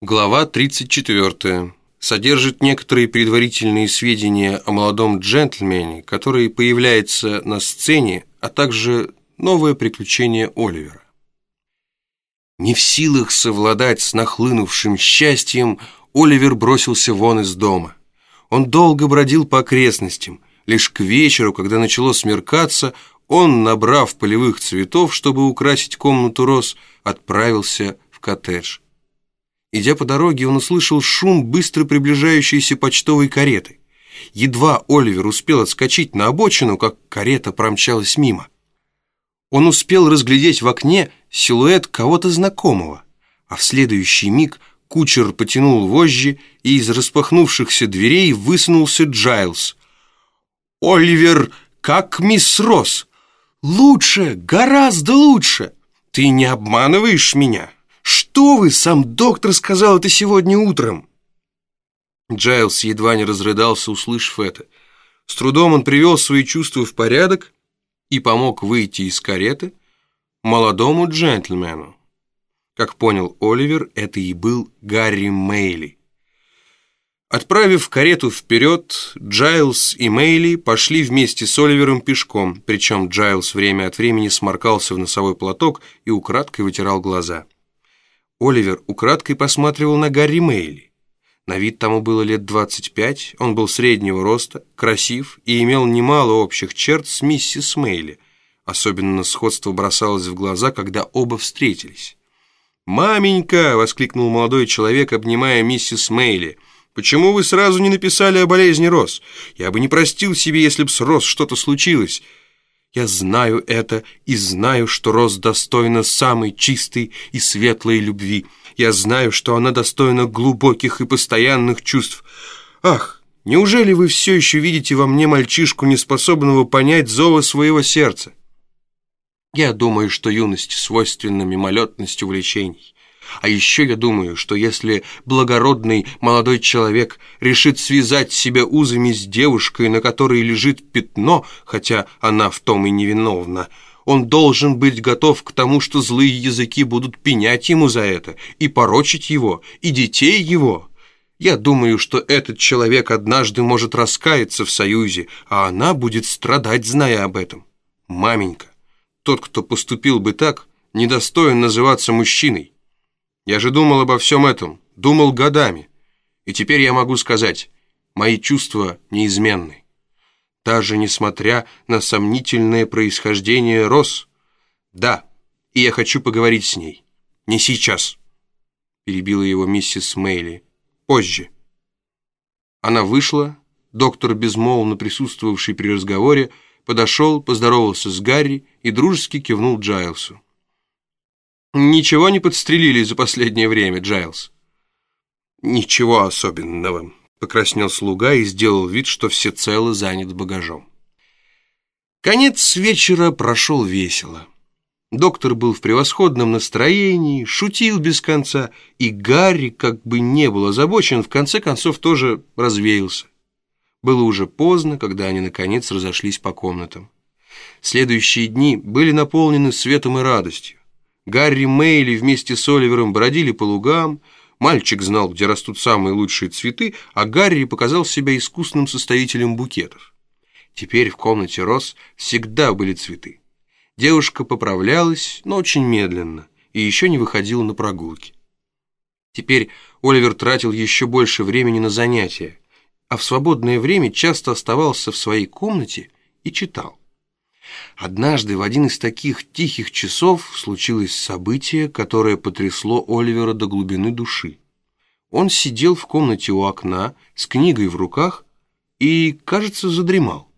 Глава 34. Содержит некоторые предварительные сведения о молодом джентльмене, который появляется на сцене, а также новое приключение Оливера. Не в силах совладать с нахлынувшим счастьем, Оливер бросился вон из дома. Он долго бродил по окрестностям. Лишь к вечеру, когда начало смеркаться, он, набрав полевых цветов, чтобы украсить комнату роз, отправился в коттедж. Идя по дороге, он услышал шум быстро приближающейся почтовой кареты. Едва Оливер успел отскочить на обочину, как карета промчалась мимо. Он успел разглядеть в окне силуэт кого-то знакомого, а в следующий миг кучер потянул вожжи, и из распахнувшихся дверей высунулся Джайлз. «Оливер, как мисс Росс! Лучше, гораздо лучше! Ты не обманываешь меня?» «Что вы? Сам доктор сказал это сегодня утром!» Джайлс едва не разрыдался, услышав это. С трудом он привел свои чувства в порядок и помог выйти из кареты молодому джентльмену. Как понял Оливер, это и был Гарри Мейли. Отправив карету вперед, Джайлс и Мейли пошли вместе с Оливером пешком, причем Джайлс время от времени сморкался в носовой платок и украдкой вытирал глаза. Оливер украдкой посматривал на Гарри Мейли. На вид тому было лет 25, он был среднего роста, красив и имел немало общих черт с миссис Мейли. Особенно сходство бросалось в глаза, когда оба встретились. «Маменька!» — воскликнул молодой человек, обнимая миссис Мейли. «Почему вы сразу не написали о болезни Рос? Я бы не простил себе, если б с Рос что-то случилось. Я знаю это и знаю, что Роз достойна самой чистой и светлой любви. Я знаю, что она достойна глубоких и постоянных чувств. Ах, неужели вы все еще видите во мне мальчишку, неспособного понять зова своего сердца? Я думаю, что юность свойственна мимолетность увлечений. А еще я думаю, что если благородный молодой человек решит связать себя узами с девушкой, на которой лежит пятно, хотя она в том и невиновна, он должен быть готов к тому, что злые языки будут пенять ему за это, и порочить его, и детей его. Я думаю, что этот человек однажды может раскаяться в союзе, а она будет страдать, зная об этом. Маменька, тот, кто поступил бы так, недостоин называться мужчиной. Я же думал обо всем этом, думал годами. И теперь я могу сказать, мои чувства неизменны. Даже несмотря на сомнительное происхождение Рос. Да, и я хочу поговорить с ней. Не сейчас, перебила его миссис Мейли. Позже. Она вышла, доктор, безмолвно присутствовавший при разговоре, подошел, поздоровался с Гарри и дружески кивнул Джайлсу. Ничего не подстрелили за последнее время, Джайлз? Ничего особенного, покраснел слуга и сделал вид, что всецело занят багажом. Конец вечера прошел весело. Доктор был в превосходном настроении, шутил без конца, и Гарри, как бы не был озабочен, в конце концов тоже развеялся. Было уже поздно, когда они, наконец, разошлись по комнатам. Следующие дни были наполнены светом и радостью. Гарри Мейли вместе с Оливером бродили по лугам, мальчик знал, где растут самые лучшие цветы, а Гарри показал себя искусным составителем букетов. Теперь в комнате Рос всегда были цветы. Девушка поправлялась, но очень медленно, и еще не выходила на прогулки. Теперь Оливер тратил еще больше времени на занятия, а в свободное время часто оставался в своей комнате и читал. Однажды в один из таких тихих часов случилось событие, которое потрясло Оливера до глубины души. Он сидел в комнате у окна с книгой в руках и, кажется, задремал.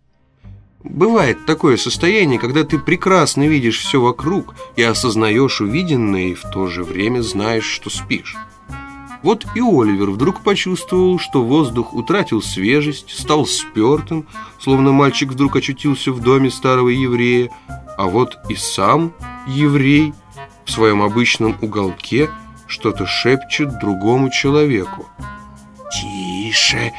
Бывает такое состояние, когда ты прекрасно видишь все вокруг и осознаешь увиденное, и в то же время знаешь, что спишь. Вот и Оливер вдруг почувствовал, что воздух утратил свежесть, стал спертым, словно мальчик вдруг очутился в доме старого еврея, а вот и сам еврей в своем обычном уголке что-то шепчет другому человеку. «Тише,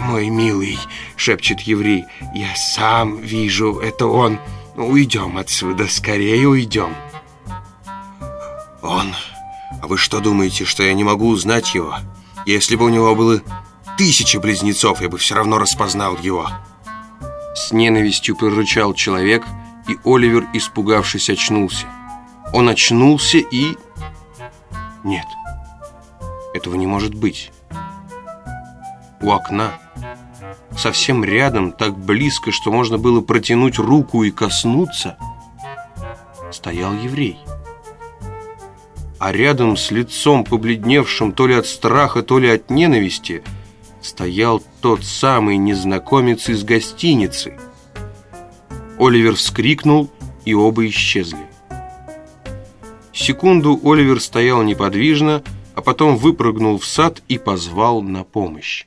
мой милый», — шепчет еврей, — «я сам вижу, это он. Уйдем отсюда, скорее уйдем». «Он А вы что думаете, что я не могу узнать его? Если бы у него было тысяча близнецов, я бы все равно распознал его. С ненавистью прорычал человек, и Оливер, испугавшись, очнулся. Он очнулся и... Нет, этого не может быть. У окна, совсем рядом, так близко, что можно было протянуть руку и коснуться, стоял еврей. А рядом с лицом, побледневшим то ли от страха, то ли от ненависти, стоял тот самый незнакомец из гостиницы. Оливер вскрикнул, и оба исчезли. Секунду Оливер стоял неподвижно, а потом выпрыгнул в сад и позвал на помощь.